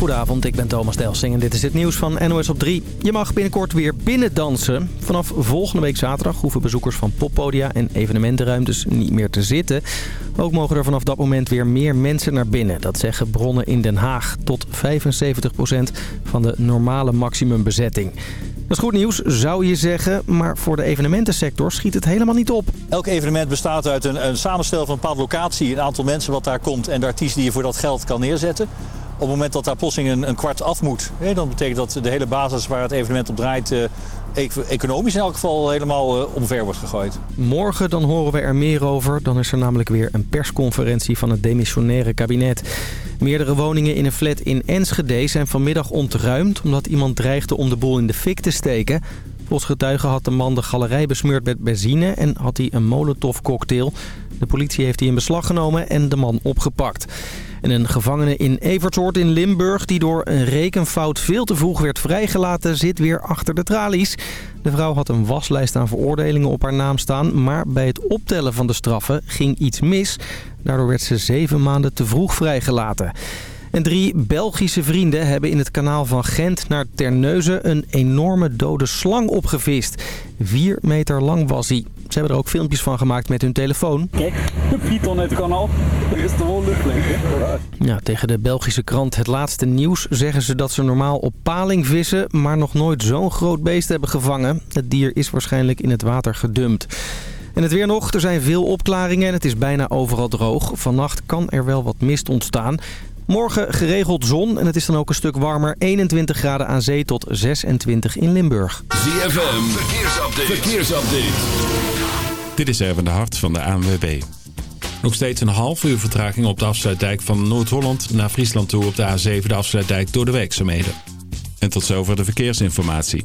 Goedenavond, ik ben Thomas Delsing en dit is het nieuws van NOS op 3. Je mag binnenkort weer binnen dansen. Vanaf volgende week zaterdag hoeven bezoekers van poppodia en evenementenruimtes niet meer te zitten. Ook mogen er vanaf dat moment weer meer mensen naar binnen. Dat zeggen bronnen in Den Haag. Tot 75% van de normale maximumbezetting. Dat is goed nieuws, zou je zeggen. Maar voor de evenementensector schiet het helemaal niet op. Elk evenement bestaat uit een, een samenstel van een bepaalde locatie. Een aantal mensen wat daar komt en de artiest die je voor dat geld kan neerzetten. Op het moment dat daar plotseling een, kwart af moet, hè, dan betekent dat de hele basis waar het evenement op draait... eh, economisch in elk geval helemaal eh, omver wordt gegooid. Morgen dan horen we er meer over. Dan is er namelijk weer een persconferentie van het demissionaire kabinet. Meerdere woningen in een flat in Enschede zijn vanmiddag ontruimd... omdat iemand dreigde om de boel in de fik te steken. Volgens getuigen had de man de galerij besmeurd met benzine... en had hij een molotovcocktail. De politie heeft die in beslag genomen en de man opgepakt. En een gevangene in Evertsoort in Limburg... die door een rekenfout veel te vroeg werd vrijgelaten... zit weer achter de tralies. De vrouw had een waslijst aan veroordelingen op haar naam staan... maar bij het optellen van de straffen ging iets mis. Daardoor werd ze zeven maanden te vroeg vrijgelaten. En drie Belgische vrienden hebben in het kanaal van Gent naar Terneuzen... een enorme dode slang opgevist. Vier meter lang was hij. Ze hebben er ook filmpjes van gemaakt met hun telefoon. Kijk, de python het kanaal. Er is de wol. Ja, tegen de Belgische krant Het Laatste Nieuws zeggen ze dat ze normaal op paling vissen... maar nog nooit zo'n groot beest hebben gevangen. Het dier is waarschijnlijk in het water gedumpt. En het weer nog. Er zijn veel opklaringen en het is bijna overal droog. Vannacht kan er wel wat mist ontstaan. Morgen geregeld zon en het is dan ook een stuk warmer. 21 graden aan zee tot 26 in Limburg. ZFM, verkeersupdate. verkeersupdate. Dit is Erwin de Hart van de ANWB. Nog steeds een half uur vertraging op de afsluitdijk van Noord-Holland naar Friesland toe op de A7, de afsluitdijk door de werkzaamheden. En tot zover de verkeersinformatie.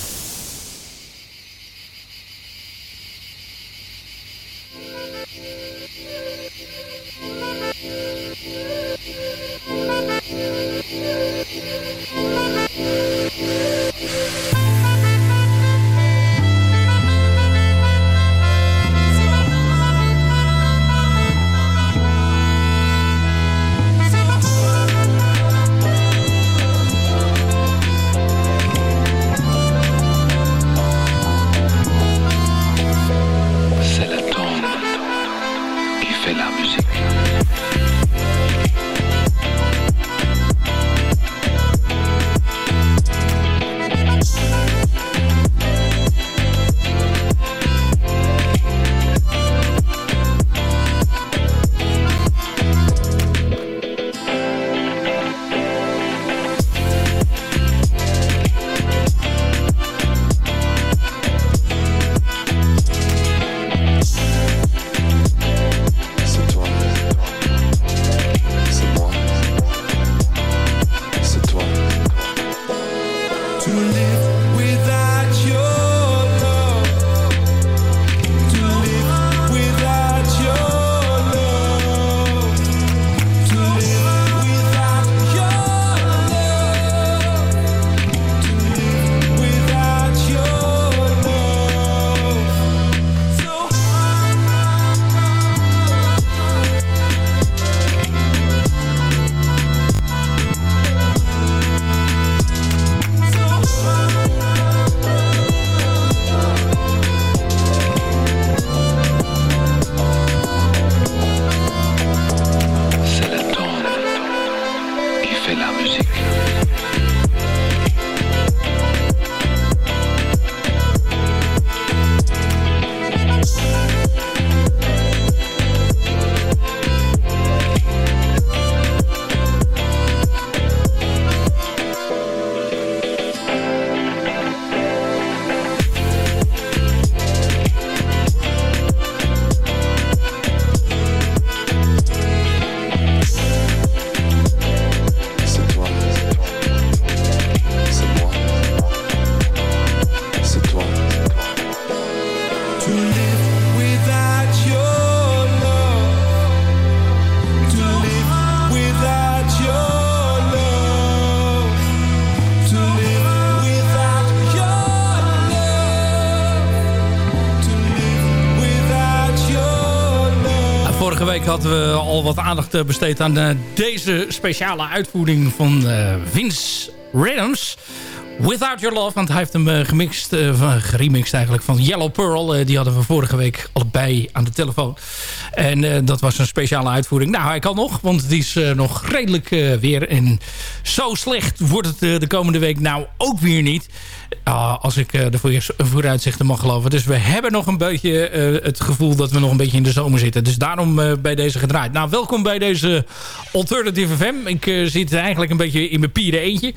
Hadden we al wat aandacht eh, besteed aan eh, deze speciale uitvoering van eh, Vince Rhythms. Without Your Love, want hij heeft hem gemixt, geremixed eigenlijk van Yellow Pearl. Die hadden we vorige week allebei aan de telefoon. En eh, dat was een speciale uitvoering. Nou, hij kan nog, want het is eh, nog redelijk eh, weer. En zo slecht wordt het de komende week nou ook weer niet. Ah, als ik de voor- vooruitzichten mag geloven. Dus we hebben nog een beetje het gevoel dat we nog een beetje in de zomer zitten. Dus daarom bij deze gedraaid. Nou, welkom bij deze Alternative FM. Ik zit eigenlijk een beetje in mijn pieren eentje.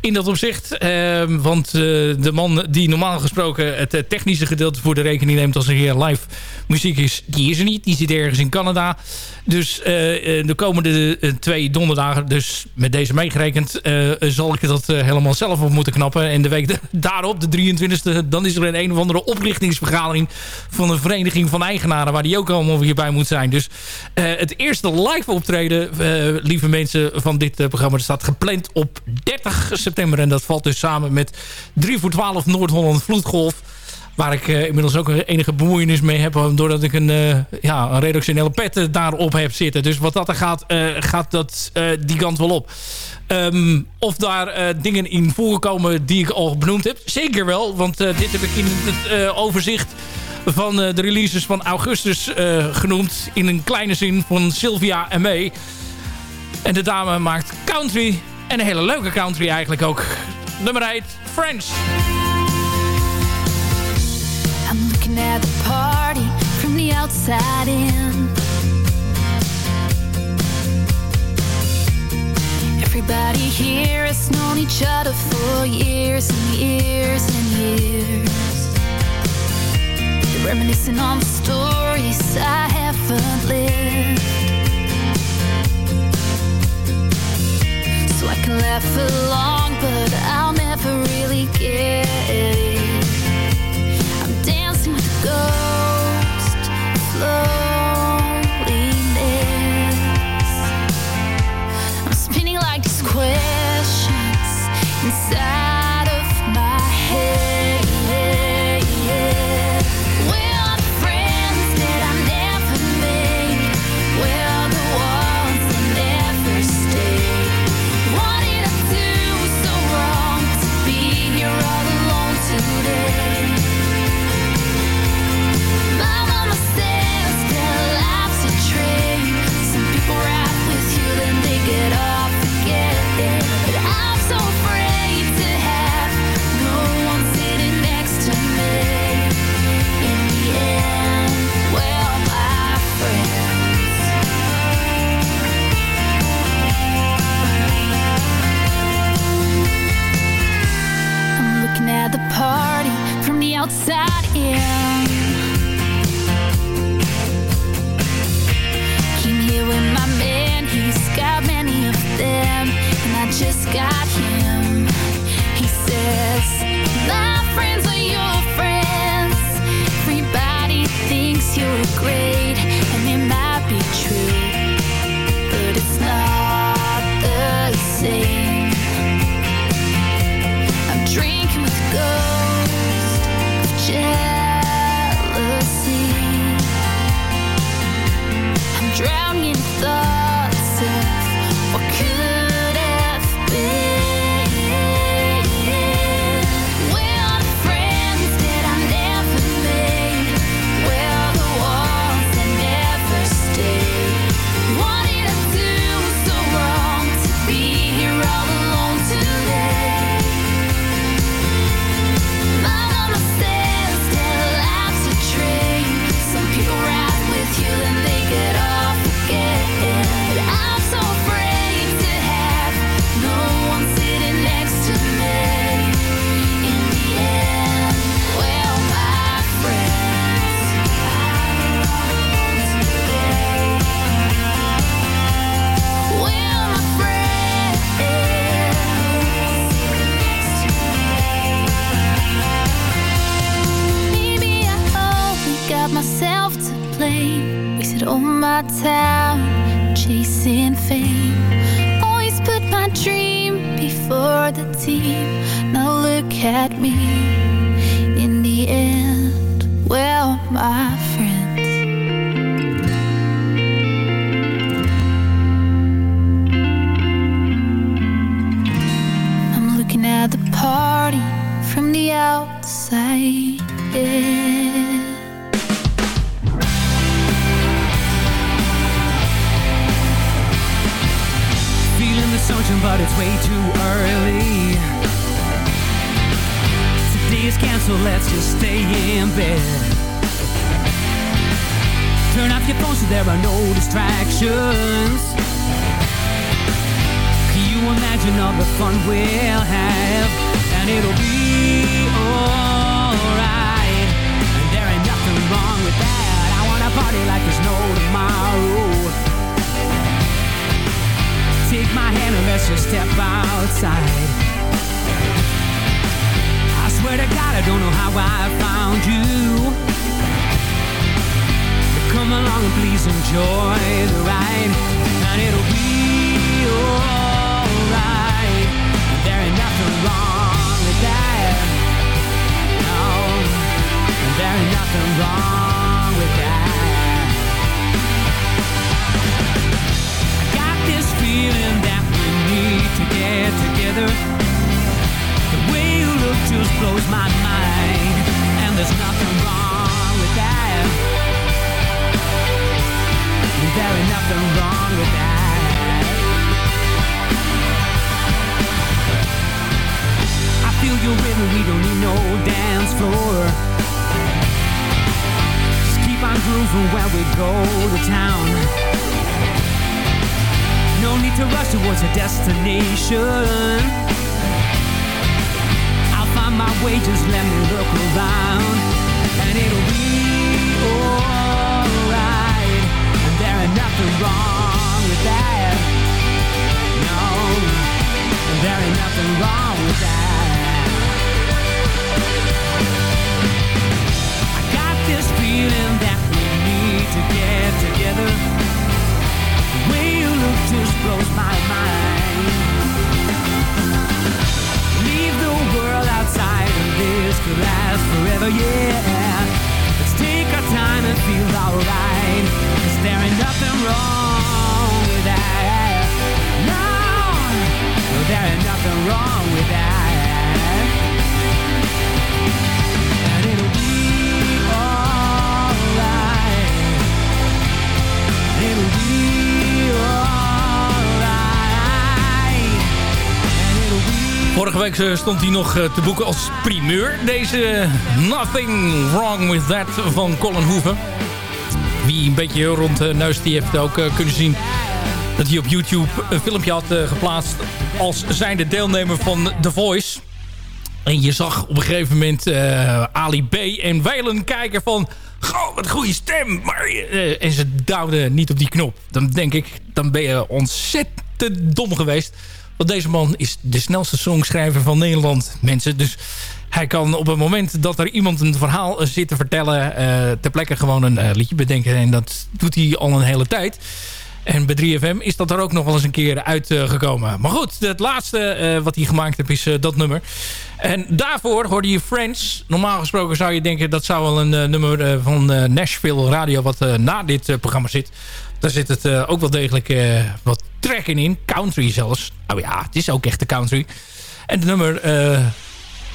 In dat opzicht. Eh, want de man die normaal gesproken het technische gedeelte voor de rekening neemt als er hier live muziek is, die is er niet. Die zit ergens in Canada. Dus eh, eh, de komende eh, twee donderdagen, dus met deze meegerekend, zal ik dat helemaal zelf op moeten knappen. En de week da- daarop, de 23e, dan is er een een of andere oprichtingsvergadering van een vereniging van eigenaren, waar die ook allemaal weer bij moet zijn. Dus het eerste live optreden, lieve mensen van dit programma, staat gepland op 30 september. En dat valt dus samen met 3 voor 12 Noord-Holland Vloedgolf. Waar ik eh, inmiddels ook een enige bemoeienis mee heb. eh, Doordat ik een, eh, ja, een redactionele pet eh, daarop heb zitten. Dus wat dat er gaat, eh, gaat dat eh, die kant wel op. Ehm, of daar eh, dingen in voorkomen die ik al benoemd heb. Zeker wel, want eh, dit heb ik in het eh, overzicht van eh, de releases van augustus eh, genoemd. In een kleine zin van Sylvia en May. En de dame maakt country. En een hele leuke country eigenlijk ook. Nummer 8, Friends. Looking at the party from the outside in. Everybody here has known each other for years and years and years. They're reminiscing on the stories I haven't lived. So I can laugh along, but I'll never really get it. Ghost of at the party from the outside in. Came here with my man, he's got many of them, and I just got him. He says, My friends are your friends. Everybody thinks you're great, deep all the way, just let me look around. And it'll be alright. And there ain't nothing wrong with that. No, there ain't nothing wrong with that. I got this feeling that we need to get together. The way you look just blows my mind. Leave the world outside this could last forever, yeah. Let's take our time and feel alright. Cause there ain't nothing wrong with that. No, no, there ain't nothing wrong with that. Vorige week eh, stond hij nog eh, te boeken als primeur. Deze Nothing Wrong With That van Colin Hoover. Wie een beetje rond de neus die heeft ook eh, kunnen zien... dat hij op YouTube een filmpje had eh, geplaatst... als zijnde deelnemer van The Voice. En je zag op een gegeven moment eh, Ali B. en Weilen kijken van... Goh, wat goede stem. Maar, eh, en ze duwden niet op die knop. Dan denk ik, dan ben je ontzettend dom geweest. Want deze man is de snelste songschrijver van Nederland, mensen. Dus hij kan op het moment dat er iemand een verhaal eh, zit te vertellen... eh, ter plekke gewoon een eh, liedje bedenken. En dat doet hij al een hele tijd. En bij 3FM is dat er ook nog wel eens een keer uitgekomen. maar goed, het laatste wat hij gemaakt heeft is dat nummer. En daarvoor hoorde je Friends. Normaal gesproken zou je denken dat zou wel een nummer van Nashville Radio... wat na dit programma zit. Daar zit het ook wel degelijk wat trekken in. Country zelfs. Nou ja, het is ook echt de country. En het nummer eh,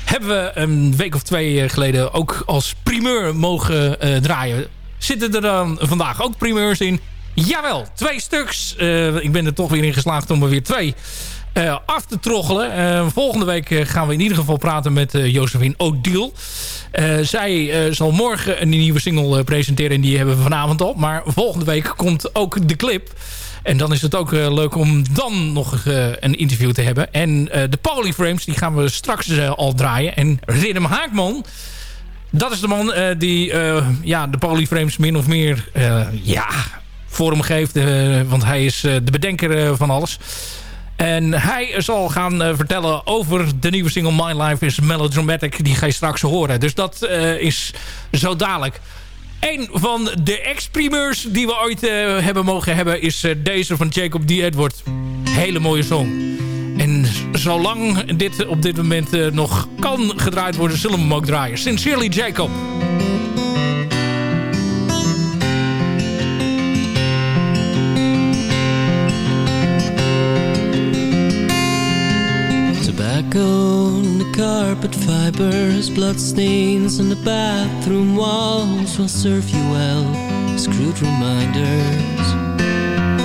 hebben we een week of twee geleden... ook als primeur mogen eh, draaien. Zitten er dan vandaag ook primeurs in? Jawel, twee stuks. Eh, ik ben er toch weer in geslaagd om er weer twee af te troggelen. Volgende week gaan we in ieder geval praten met eh Josephine O'Deal. Zij zal morgen een nieuwe single presenteren en die hebben we vanavond al. Maar volgende week komt ook de clip. En dan is het ook eh, leuk om dan nog eh, een interview te hebben. En eh, de Polyframes die gaan we straks al draaien. En Riddim Haakman... Dat is de man die ja, de Polyframes min of meer ja, vorm geeft. want hij is de bedenker van alles. En hij zal gaan vertellen over de nieuwe single My Life is Melodramatic. Die ga je straks horen. Dus dat is zo dadelijk. Een van de ex-primeurs die we ooit eh, hebben mogen hebben... is eh, deze van Jacob D. Edward. Hele mooie song. En zolang dit op dit moment eh, nog kan gedraaid worden... zullen we hem ook draaien. Sincerely Jacob. echo in the carpet fibers Bloodstains on the bathroom walls. Will serve you well Screwed reminders.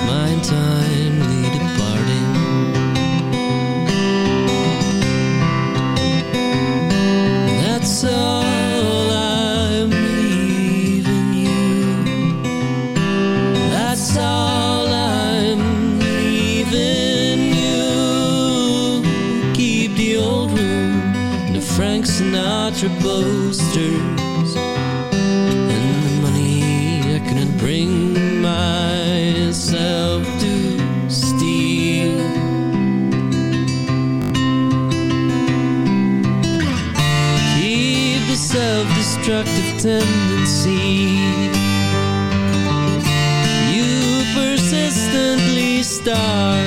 My timely departing. That's all. Frank Sinatra posters and the money I couldn't bring myself to steal. Keep the self-destructive tendency. You persistently start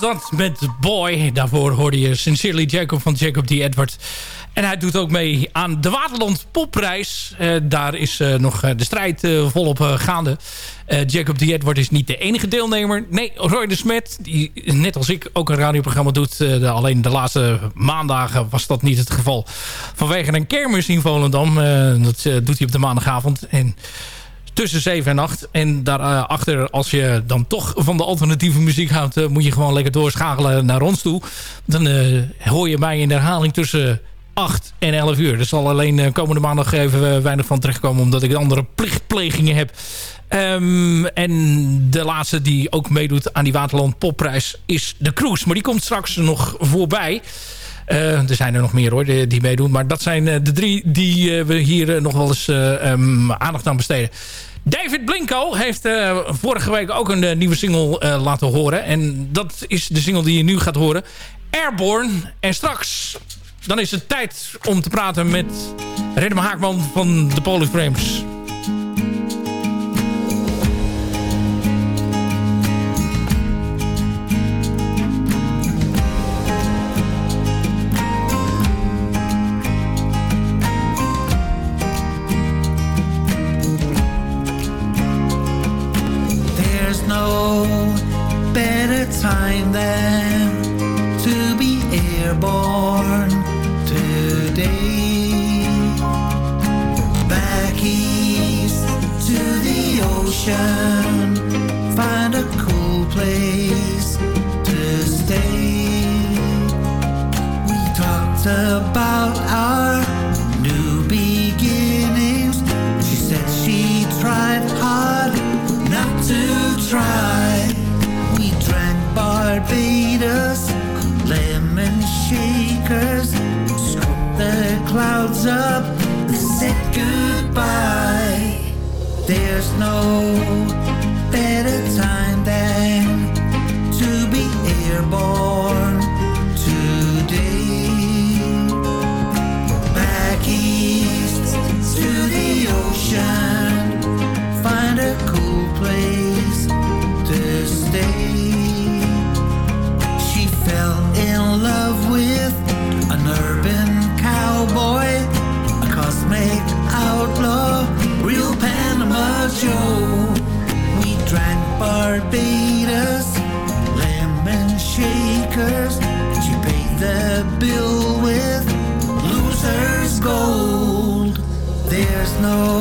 dat met Boy. Daarvoor hoorde je Sincerely Jacob van Jacob D. Edward. En hij doet ook mee aan de Waterland Popprijs. Eh, daar is eh, nog eh, de strijd volop gaande. Jacob D. Edward is niet de enige deelnemer. Nee, Roy de Smet, die net als ik ook een radioprogramma doet. de- alleen de laatste maandagen was dat niet het geval. Vanwege een kermis in Volendam. Dat doet hij op de maandagavond. En tussen 7 en 8. En daarachter, als je dan toch van de alternatieve muziek houdt... eh, moet je gewoon lekker doorschakelen naar ons toe. Dan eh, hoor je mij in herhaling tussen 8 en 11 uur. Er zal alleen eh, komende maandag even weinig van terechtkomen... omdat ik andere plichtplegingen heb. Ehm, en de laatste die ook meedoet aan die Waterland Popprijs is de Cruise. Maar die komt straks nog voorbij... Eh, er zijn er nog meer hoor, die, die meedoen. Maar dat zijn eh, de drie die eh, we hier nog wel eens eh, ehm, aandacht aan besteden. David Blinko heeft vorige week ook een nieuwe single laten horen. En dat is de single die je nu gaat horen. Airborne. En straks, dan is het tijd om te praten met Redem Haakman van de Polyframes. Barbados, lemon shakers. She paid the bill with loser's gold. There's no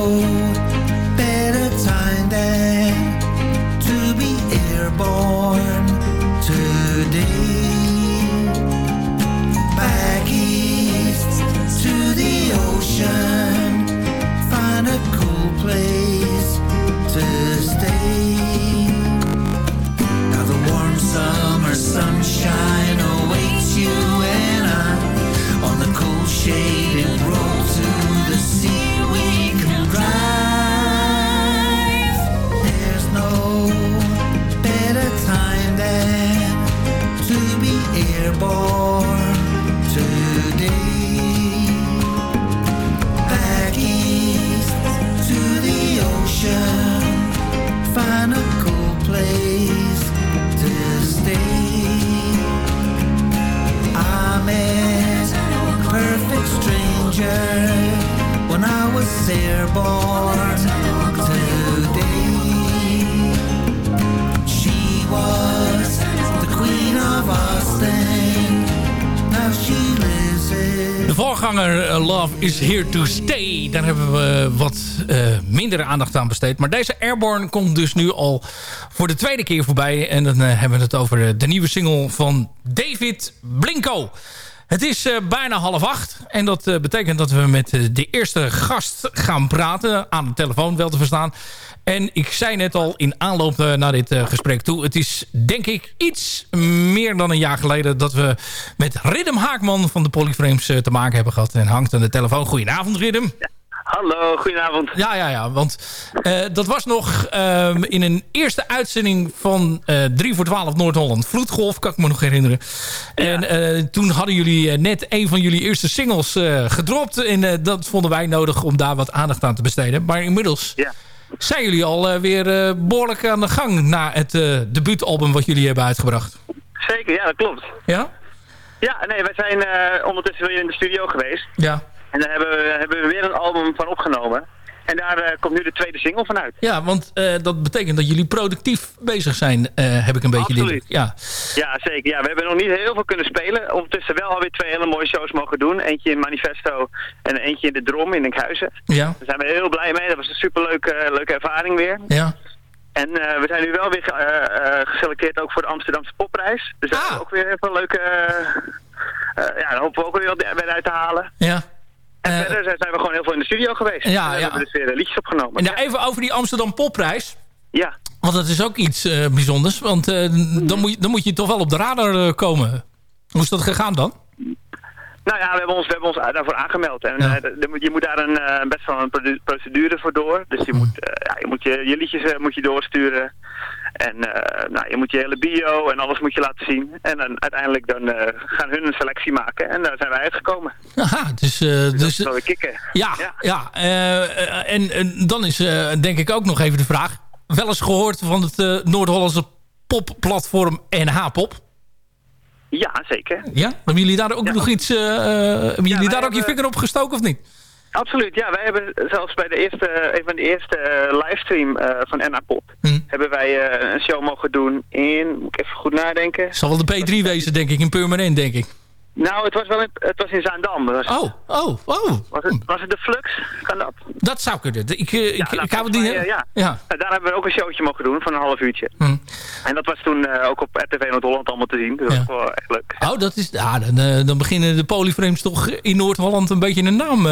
She was the queen of. Now she De voorganger eh, Love is Here to Stay. Daar hebben we wat eh, minder aandacht aan besteed. Maar deze Airborne komt dus nu al voor de tweede keer voorbij. En dan eh, hebben we het over eh, de nieuwe single van David Blinko. Het is eh, bijna half acht. En dat eh, betekent dat we met eh, de eerste gast gaan praten. Aan de telefoon wel te verstaan. En ik zei net al in aanloop naar dit gesprek toe. Het is denk ik iets meer dan een jaar geleden... dat we met Riddim Haakman van de Polyframes te maken hebben gehad. En hangt aan de telefoon. Goedenavond Riddim. Hallo, goedenavond. Ja, ja, ja. Want eh, dat was nog ehm, in een eerste uitzending van eh 3 voor 12 Noord-Holland. Vloedgolf, kan ik me nog herinneren. En eh, toen hadden jullie net een van jullie eerste singles gedropt. En dat vonden wij nodig om daar wat aandacht aan te besteden. Maar inmiddels zijn jullie al weer eh, behoorlijk aan de gang... na het debuutalbum wat jullie hebben uitgebracht. Zeker, ja, dat klopt. Ja? Ja, nee, wij zijn ondertussen weer in de studio geweest. Ja. En daar hebben we, hebben we weer een album van opgenomen. En daar eh, komt nu de tweede single van uit. Ja, want eh, dat betekent dat jullie productief bezig zijn, eh, heb ik een beetje Absoluut. Ja. Ja, zeker. Ja, we hebben nog niet heel veel kunnen spelen. Ondertussen wel alweer twee hele mooie shows mogen doen. Eentje in Manifesto en eentje in de Drom in Enkhuizen. Ja. Daar zijn we heel blij mee. Dat was een superleuke leuke ervaring weer. Ja. En we zijn nu wel weer ge- geselecteerd ook voor de Amsterdamse Popprijs. Dus daar hebben we ook weer heel veel leuke... ja, daar hopen we ook weer wat weer uit te halen. Ja. En verder zijn we gewoon heel veel in de studio geweest. Ja, en ja. hebben we dus weer eh, liedjes opgenomen. En nou, even over die Amsterdam Popprijs. Ja. Want dat is ook iets eh, bijzonders. Want eh, dan, moet je, dan moet je toch wel op de radar eh, komen. Hoe is dat gegaan dan? Nou ja, we hebben ons, we hebben ons daarvoor aangemeld. En Ja. eh, je moet daar een, eh, best wel een procedure voor door. Dus je moet, eh, ja, je, moet je, je liedjes eh, moet je doorsturen. En eh, nou, je moet je hele bio en alles moet je laten zien. En dan uiteindelijk dan, eh, gaan hun een selectie maken. En daar zijn wij uitgekomen. Aha, dus... eh, Dus, dus dat weer kicken. ja, ja. eh, en, en dan is denk ik ook nog even de vraag... Wel eens gehoord van het Noord-Hollandse popplatform NH-pop? Ja, zeker. Ja? Hebben jullie daar ook nog iets... hebben jullie daar ook je vinger op gestoken of niet? Absoluut, ja. Wij hebben zelfs bij de eerste, een van de eerste eh, livestream eh, van NA Pop... hebben wij eh, een show mogen doen in... Moet ik even goed nadenken. Het zal wel de P3 wezen, denk ik. In Purmerend, denk ik. Nou, het was wel in, het was in Zaandam. Was- Oh, oh, oh. Was het, was het de Flux? Kan dat? Dat zou kunnen. Ik, eh, ik, nou, ik hou het niet... eh, ja. ja. Nou, daar hebben we ook een showtje mogen doen van een half uurtje. Hm. En dat was toen eh, ook op RTV Noord-Holland allemaal te zien. Dus dat was wel echt leuk. Oh, dat is, ja, dan, eh, dan beginnen de polyframes toch in Noord-Holland een beetje een naam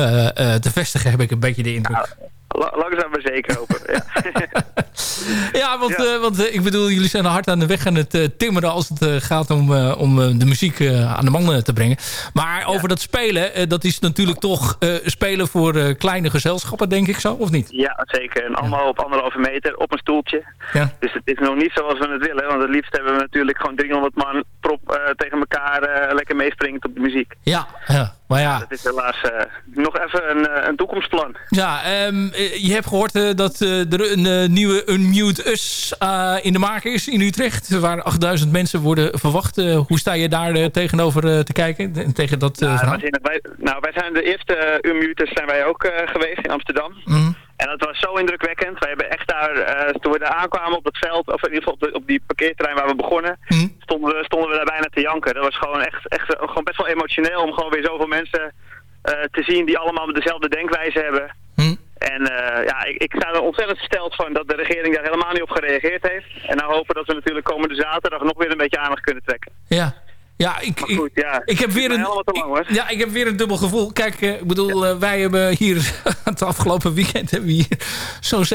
te vestigen, heb ik een beetje de indruk. La- langzaam maar zeker hopen. ja. Ja, want, eh, want eh, ik bedoel, jullie zijn hard aan de weg aan het eh, timmeren als het gaat om, om de muziek aan de man te brengen. Maar over dat spelen, dat is natuurlijk toch spelen voor kleine gezelschappen, denk ik zo, of niet? ja, zeker. En allemaal op anderhalve meter, op een stoeltje. Ja. Dus het is nog niet zoals we het willen. Want het liefst hebben we natuurlijk gewoon 300 man prop tegen elkaar lekker meespringend op de muziek. Ja, ja. maar ja. Dat is helaas nog even een, een toekomstplan. Ja, ehm, eh, je hebt gehoord eh, dat er een nieuwe Unmute Us eh, in de maak is in Utrecht. Waar 8000 mensen worden verwacht. Eh, hoe sta je daar eh, tegenover te kijken? En Tegen dat Nou, wij, nou, wij zijn de eerste Unmuters zijn wij ook geweest in Amsterdam. Mhm. En dat was zo indrukwekkend. Wij hebben echt daar, toen we daar aankwamen op het veld, of in ieder geval op, de- op die parkeerterrein waar we begonnen, Mhm. stonden, we, stonden we daar bijna te janken. Dat was gewoon echt, echt gewoon best wel emotioneel om gewoon weer zoveel mensen te zien die allemaal dezelfde denkwijze hebben. En eh, ja, ik, ik sta er ontzettend gesteld van dat de regering daar helemaal niet op gereageerd heeft. En nou hopen dat we natuurlijk komende zaterdag nog weer een beetje aandacht kunnen trekken. Ja. Ja, ik, ik, ja, ik heb weer een, lang, ja, ik heb weer een dubbel gevoel. Kijk, eh, ik bedoel, eh, wij hebben hier het afgelopen weekend hebben we hier zo'n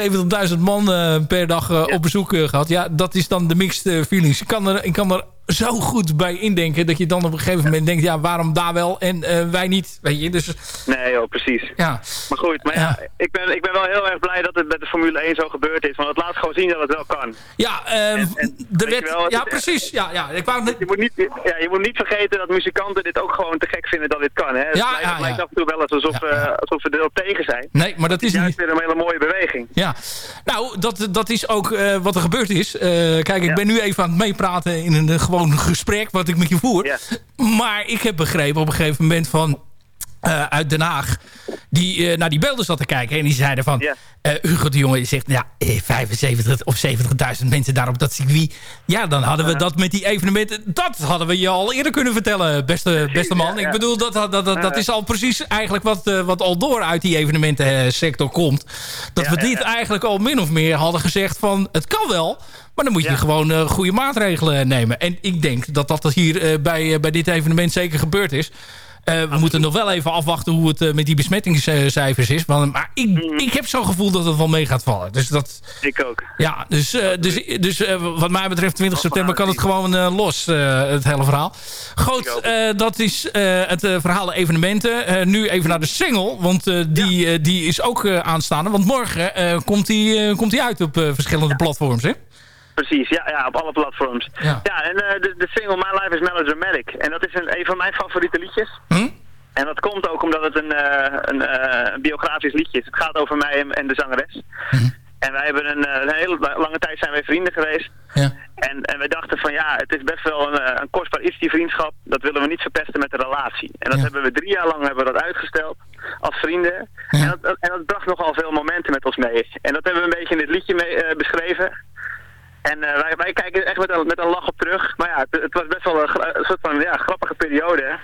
70.000 man per dag op bezoek eh, gehad. Ja, dat is dan de mixed feelings. Ik kan, er, ik kan er zo goed bij indenken dat je dan op een gegeven moment denkt, ja, waarom daar wel en eh, wij niet? Weet je, dus Nee, joh, precies. ja. Maar goed, maar ja, ik, ben, ik ben wel heel erg blij dat het met de Formule 1 zo gebeurd is. Want het laat gewoon zien dat het wel kan. Ja, ehm, de wet, wel, ja precies. Ja, ja, ik wou Je moet, niet, ja, je moet niet vergeten dat muzikanten dit ook gewoon te gek vinden dat dit kan. Hè? Het Ja, lijkt, het lijkt af en toe wel eens alsof, eh, alsof we er op tegen zijn. Nee, maar dat is Juist niet... weer een hele mooie beweging. Ja, nou, dat, dat is ook eh, wat er gebeurd is. Kijk, ik ben nu even aan het meepraten in een eh, gewoon gesprek wat ik met je voer. Maar ik heb begrepen op een gegeven moment van... eh, uit Den Haag, die eh, naar die beelden zat te kijken. En die zeiden van... eh, Hugo de Jonge zegt, ja, eh, 75 of 70.000 mensen daar op dat circuit. Ja, dan hadden we dat met die evenementen... Dat hadden we je al eerder kunnen vertellen, beste, beste man. Ik bedoel, dat, dat, dat, dat is al precies eigenlijk wat, wat al door uit die evenementensector komt. Dat we dit eigenlijk al min of meer hadden gezegd van... Het kan wel, maar dan moet je gewoon goede maatregelen nemen. En ik denk dat dat hier bij, bij dit evenement zeker gebeurd is. Eh, we moeten nog wel even afwachten hoe het eh, met die besmettingscijfers is. Maar, maar ik, ik heb zo'n gevoel dat het wel mee gaat vallen. Dus dat, Ik ook. ja, dus, eh, dus, dus wat mij betreft 20 september kan het gewoon los, het hele verhaal. Goed, dat is het verhaal evenementen. Nu even naar de single, want die, die is ook aanstaande. Want morgen komt die, komt die uit op verschillende platforms, hè? Precies, ja, ja op alle platforms. Ja. en eh, de, de single My Life is Melodramatic. En dat is een, een van mijn favoriete liedjes. Hm? En dat komt ook omdat het een, eh, een, eh, een biografisch liedje is. Het gaat over mij en, en de zangeres. Hm. En wij hebben een, een hele la- lange tijd zijn wij vrienden geweest. Ja. En, en we dachten van ja, het is best wel een, een kostbaar iets die vriendschap. Dat willen we niet verpesten met de relatie. En dat hebben we drie jaar lang hebben we dat uitgesteld als vrienden. En, dat, en dat bracht nogal veel momenten met ons mee. En dat hebben we een beetje in dit liedje mee, beschreven. En eh, wij, wij kijken echt met een, met een lach op terug. Maar ja, het, het was best wel een, soort van ja, grappige periode. hè.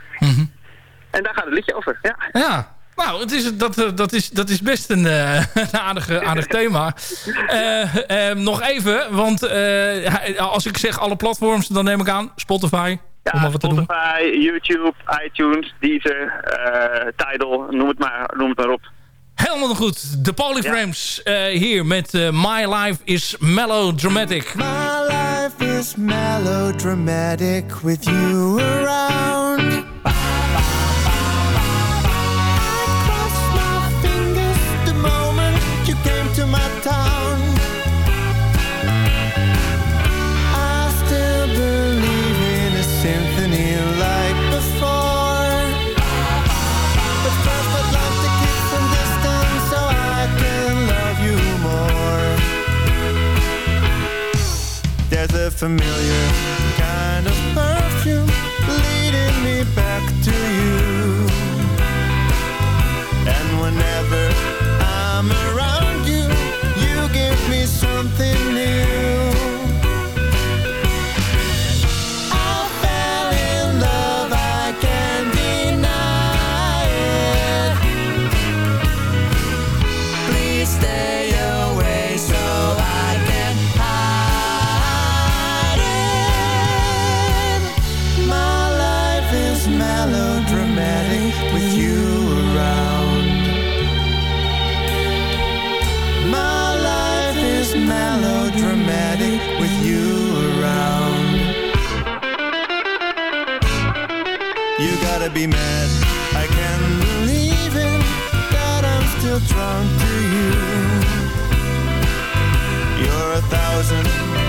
En daar gaat het liedje over, ja. Ja, nou, het is, dat, eh, dat, is, dat is best een, eh, een aardige, aardig thema. Eh, eh, nog even, want als ik zeg alle platforms, dan neem ik aan Spotify. noemen. Spotify, YouTube, iTunes, Deezer, Tidal, noem het maar, noem het maar op. Helemaal goed. De Polyframes eh, hier met eh, My Life is Melodramatic. My life is melodramatic with you around. Familiar kind of perfume leading me back to you. And whenever I'm around be mad. I can't believe it that I'm still drawn to you. You're a thousand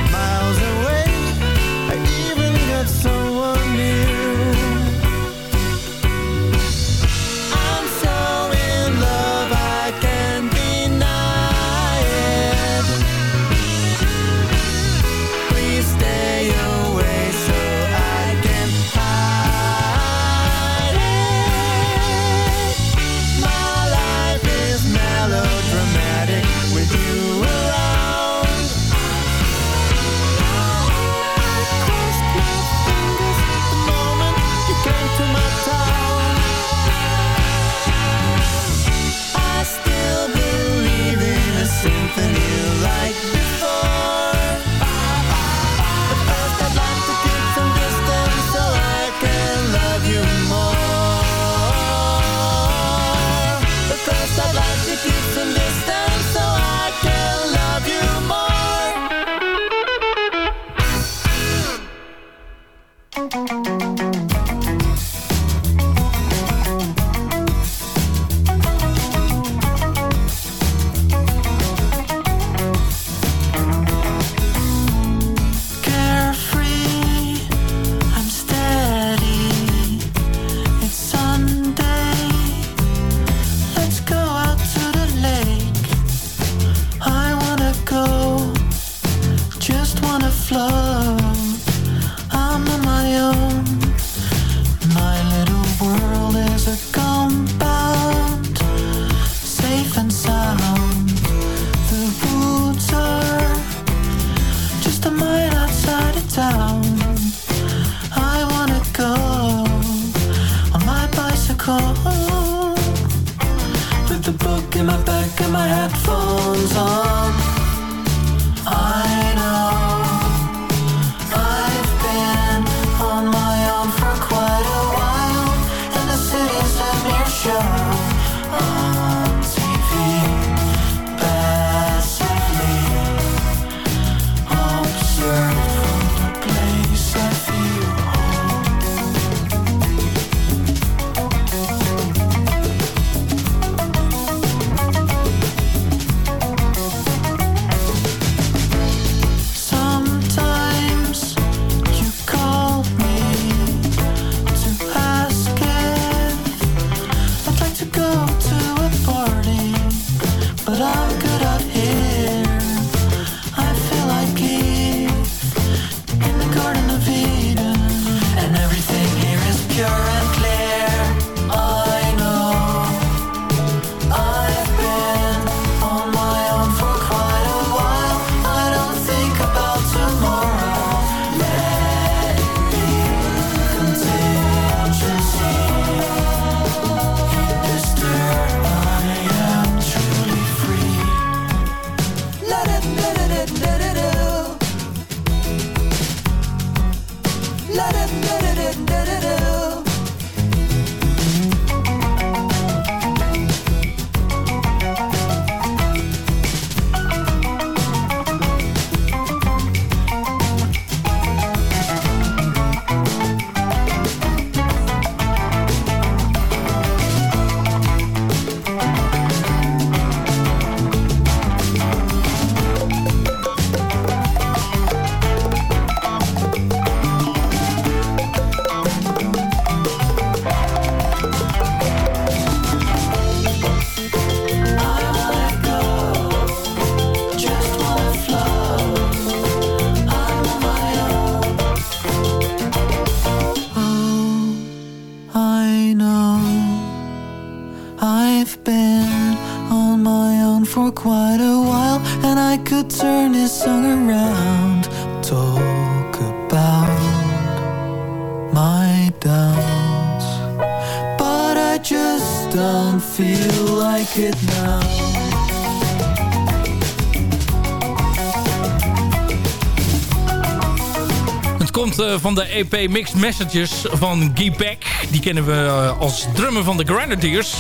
van de EP Mixed Messages van Guy. Die kennen we eh, als drummer van de Grenadiers.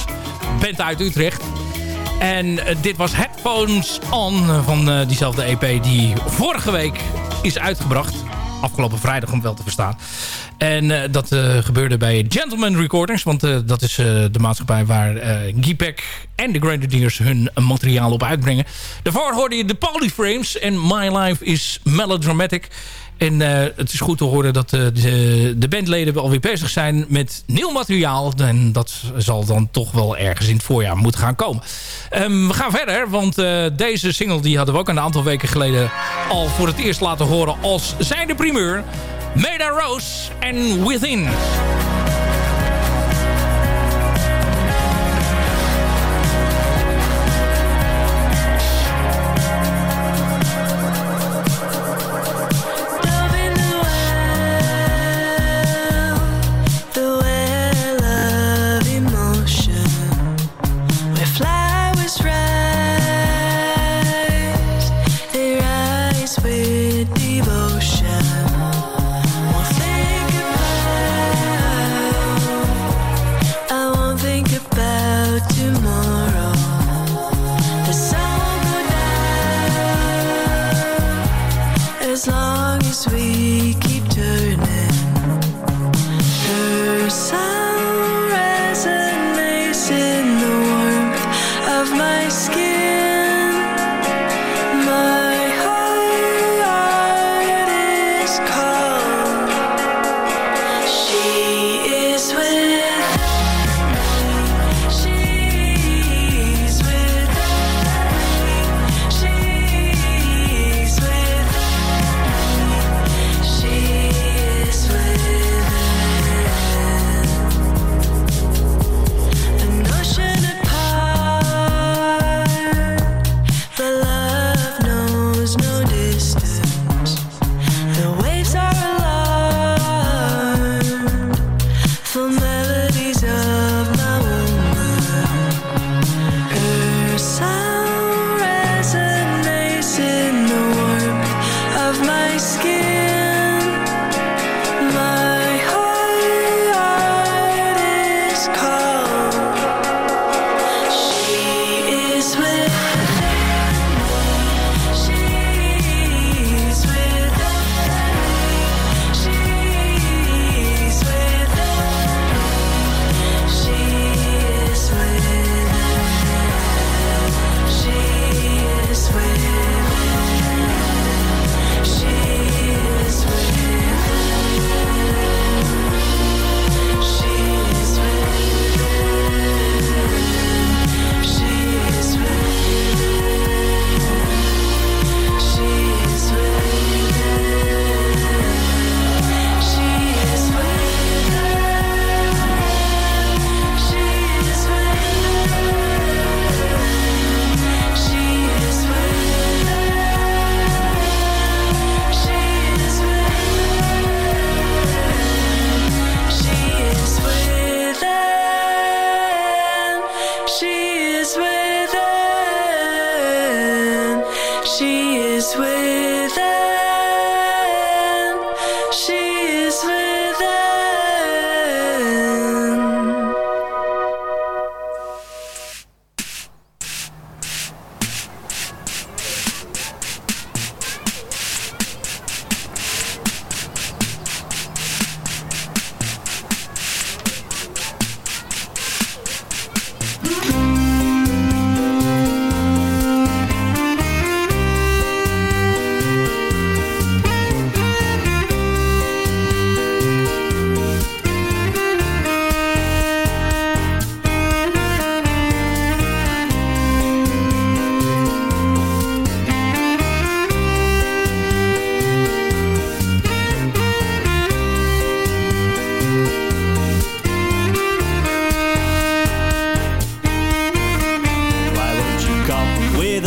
Band uit Utrecht. En eh, dit was Headphones On van eh, diezelfde EP die vorige week is uitgebracht. Afgelopen vrijdag om wel te verstaan. En dat gebeurde bij Gentleman Recordings. Want dat is de maatschappij waar Beck en de Grenadiers hun materiaal op uitbrengen. Daarvoor hoorde je de Polyframes en My Life is Melodramatic. En eh, het is goed te horen dat eh, de, de bandleden alweer bezig zijn met nieuw materiaal. En dat zal dan toch wel ergens in het voorjaar moeten gaan komen. Ehm, we gaan verder, want eh, deze single die hadden we ook een aantal weken geleden al voor het eerst laten horen als zijnde primeur. Meda Rose en Within.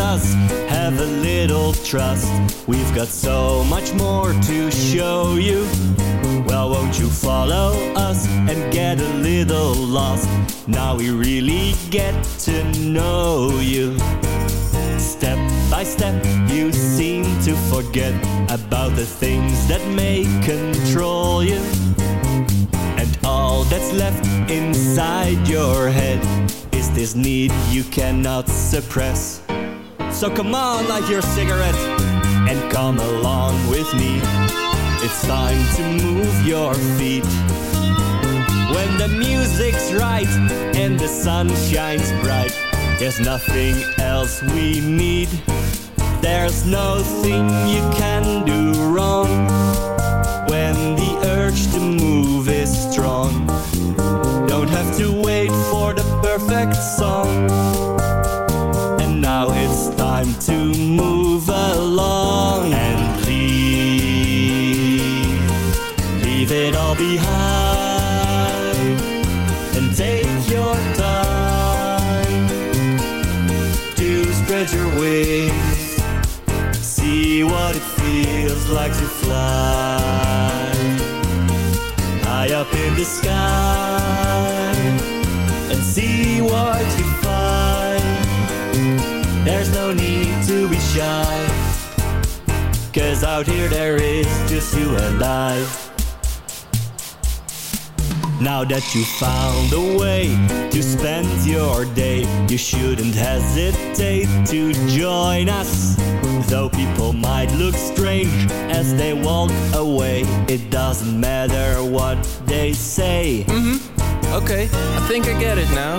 Us. Have a little trust. We've got so much more to show you. Well, won't you follow us and get a little lost? Now we really get to know you. Step by step, you seem to forget about the things that may control you. And all that's left inside your head is this need you cannot suppress. So come on, light your cigarette and come along with me. It's time to move your feet. When the music's right and the sun shines bright, there's nothing else we need. There's no thing you can do wrong and see what you find. There's no need to be shy, cause out here there is just you and I. Now that you found a way to spend your day, you shouldn't hesitate to join us. Though people might look strange as they walk away, it doesn't matter what they say. Mm-hmm. Okay, I think I get it now.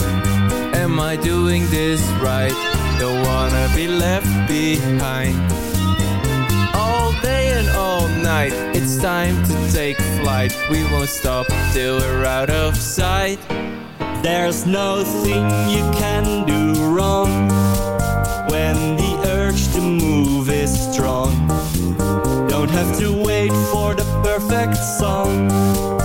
Am I doing this right? Don't wanna be left behind. All day and all night, it's time to take flight. We won't stop till we're out of sight. There's no thing you can do wrong when the urge to move is strong. Don't have to wait for the perfect song.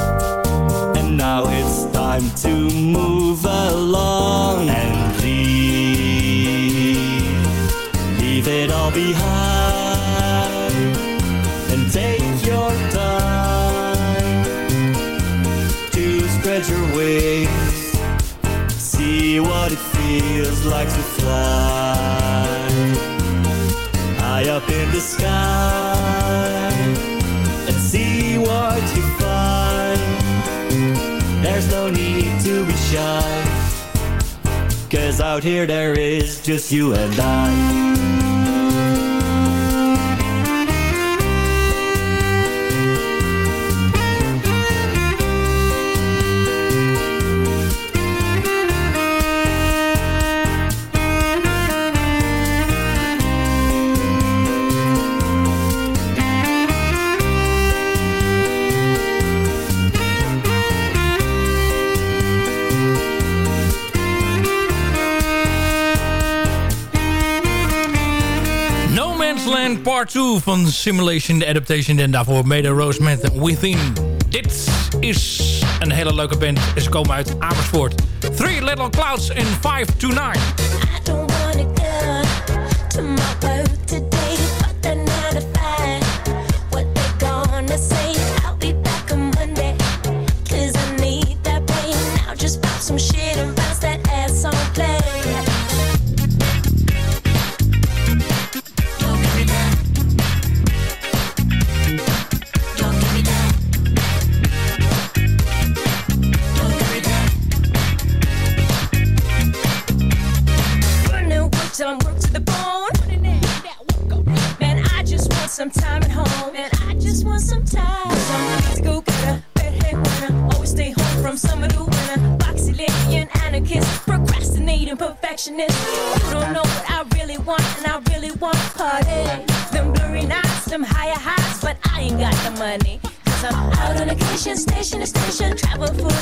Time to move along and leave. Leave it all behind and take your time to spread your wings. See what it feels like to fly high up in the sky There's no need to be shy, cause out here there is just you and I. Part 2 van Simulation Adaptation. En daarvoor Made Rose met Within. Dit is een hele leuke band. Ze komen uit Amersfoort. Three Little Clouds en 5 to 9. don't wanna go to my work today, but the nine to five. What they gonna say? I'll be back on Monday. Cause I just pop some shit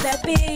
that biz.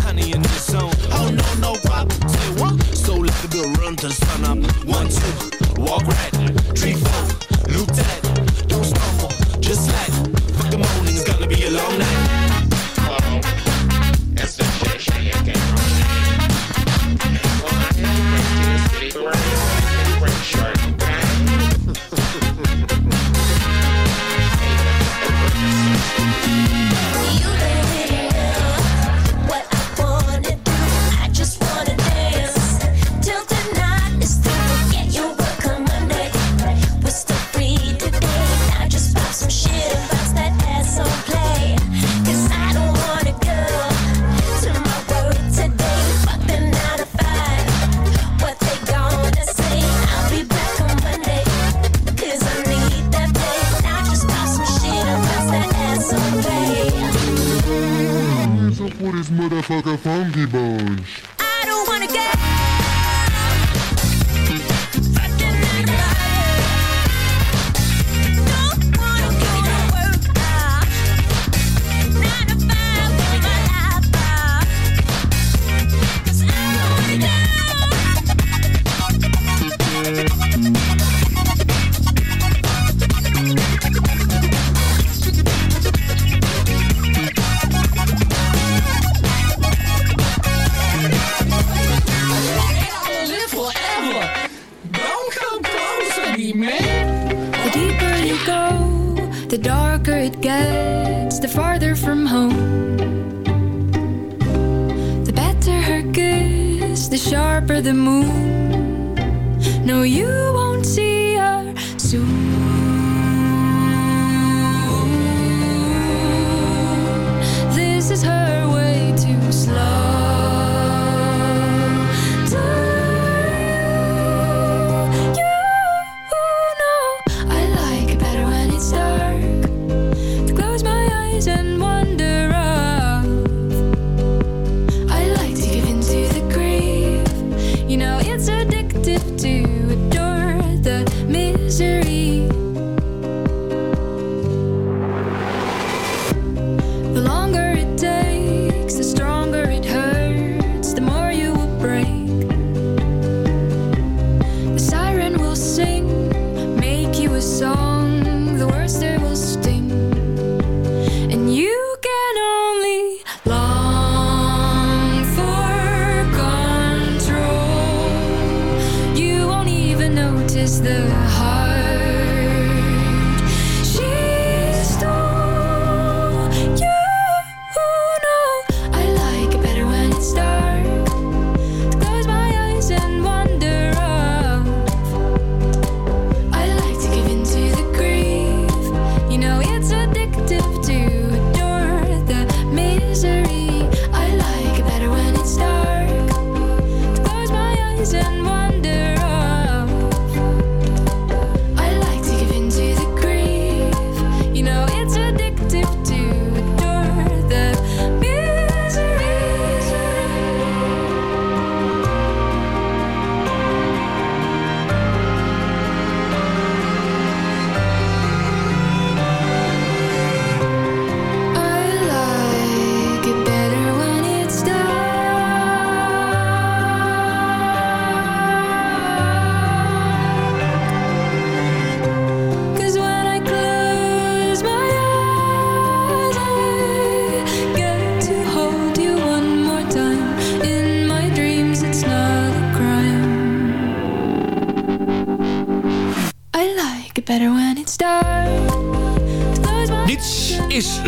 honey in the zone. Oh no, no problem. Say what? So let the bill run to the sun up. One, two, walk right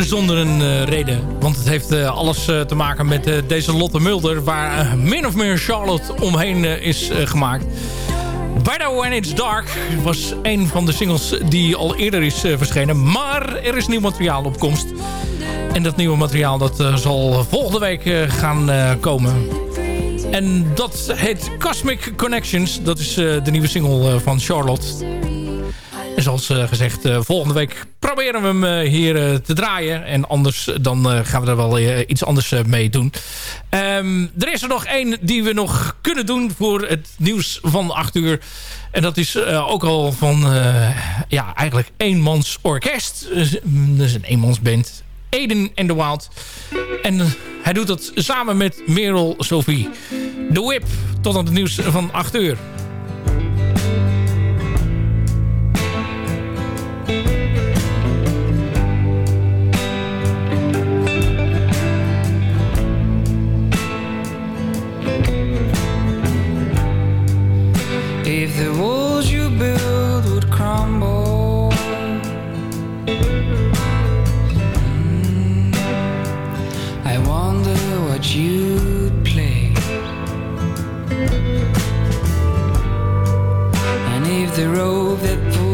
zonder een eh, reden. Want het heeft eh, alles eh, te maken met deze Lotte Mulder... waar min of meer Charlotte omheen is gemaakt. Better When It's Dark was een van de singles die al eerder is verschenen. Maar er is nieuw materiaal op komst. En dat nieuwe materiaal dat, zal volgende week gaan komen. En dat heet Cosmic Connections. Dat is de nieuwe single van Charlotte. En zoals gezegd, volgende week proberen we hem eh, hier eh, te draaien. En anders dan eh, gaan we er wel iets anders mee doen. Ehm, er is er nog één die we nog kunnen doen voor het nieuws van 8 uur. En dat is ook al van ja, eigenlijk eenmans orkest. Dus, mm, Dat is een eenmansband. Eden and the Wild. En hij doet dat samen met Merel Sophie. The Whip, tot aan het nieuws van 8 uur. If the walls you build would crumble, mm, I wonder what you'd play. And if the rope that pulls